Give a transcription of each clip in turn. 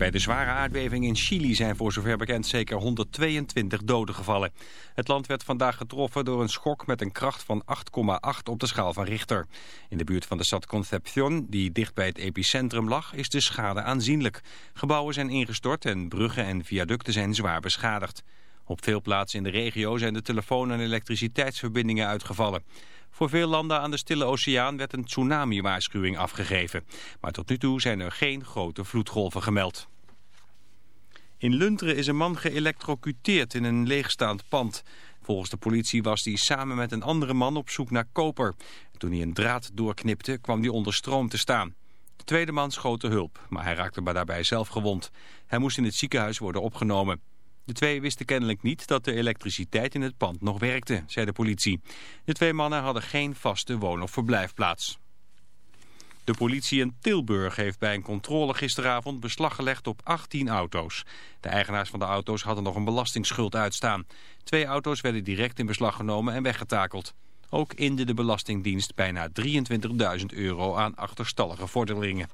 Bij de zware aardbeving in Chili zijn voor zover bekend zeker 122 doden gevallen. Het land werd vandaag getroffen door een schok met een kracht van 8,8 op de schaal van Richter. In de buurt van de stad Concepción, die dicht bij het epicentrum lag, is de schade aanzienlijk. Gebouwen zijn ingestort en bruggen en viaducten zijn zwaar beschadigd. Op veel plaatsen in de regio zijn de telefoon- en elektriciteitsverbindingen uitgevallen. Voor veel landen aan de Stille Oceaan werd een tsunami-waarschuwing afgegeven. Maar tot nu toe zijn er geen grote vloedgolven gemeld. In Lunteren is een man geëlectrocuteerd in een leegstaand pand. Volgens de politie was hij samen met een andere man op zoek naar koper. Toen hij een draad doorknipte kwam hij onder stroom te staan. De tweede man schoot de hulp, maar hij raakte daarbij zelf gewond. Hij moest in het ziekenhuis worden opgenomen. De twee wisten kennelijk niet dat de elektriciteit in het pand nog werkte, zei de politie. De twee mannen hadden geen vaste woon- of verblijfplaats. De politie in Tilburg heeft bij een controle gisteravond beslag gelegd op 18 auto's. De eigenaars van de auto's hadden nog een belastingsschuld uitstaan. Twee auto's werden direct in beslag genomen en weggetakeld. Ook inde de Belastingdienst bijna 23.000 euro aan achterstallige vorderingen.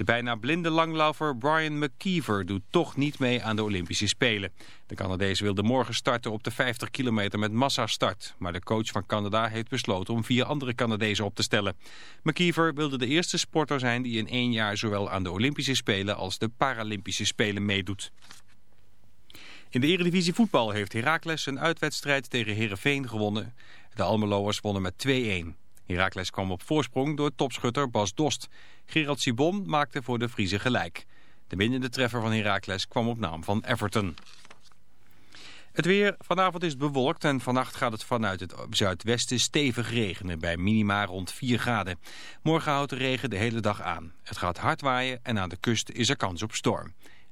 De bijna blinde langlaufer Brian McKeever doet toch niet mee aan de Olympische Spelen. De Canadees wilde morgen starten op de 50 kilometer met massastart. Maar de coach van Canada heeft besloten om vier andere Canadezen op te stellen. McKeever wilde de eerste sporter zijn die in één jaar zowel aan de Olympische Spelen als de Paralympische Spelen meedoet. In de Eredivisie voetbal heeft Heracles een uitwedstrijd tegen Heerenveen gewonnen. De Almeloers wonnen met 2-1. Heracles kwam op voorsprong door topschutter Bas Dost. Gerald Sibon maakte voor de Friese gelijk. De winnende treffer van Heracles kwam op naam van Everton. Het weer. Vanavond is het bewolkt en vannacht gaat het vanuit het zuidwesten stevig regenen bij minima rond 4 graden. Morgen houdt de regen de hele dag aan. Het gaat hard waaien en aan de kust is er kans op storm.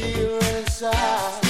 feel inside.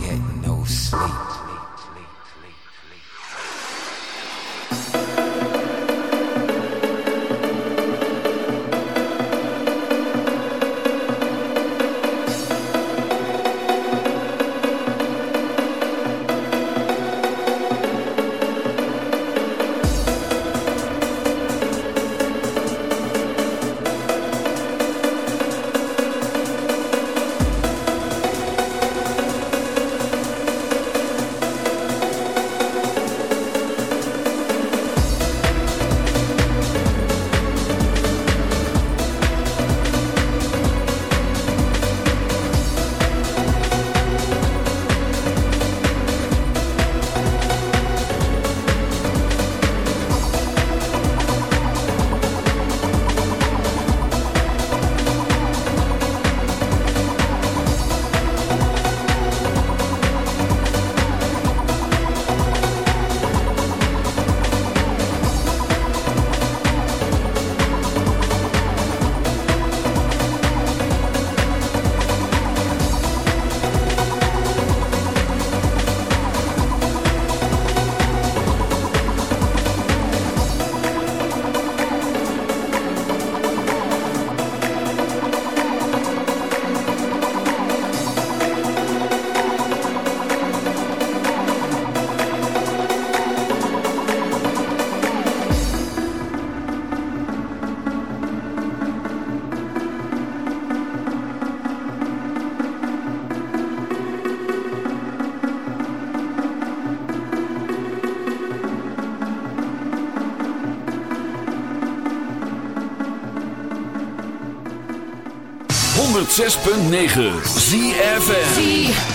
Get 106.9 ZFN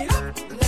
it up.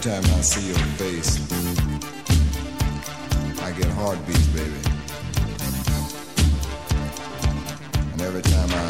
time I see your face, I get heartbeats, baby. And every time I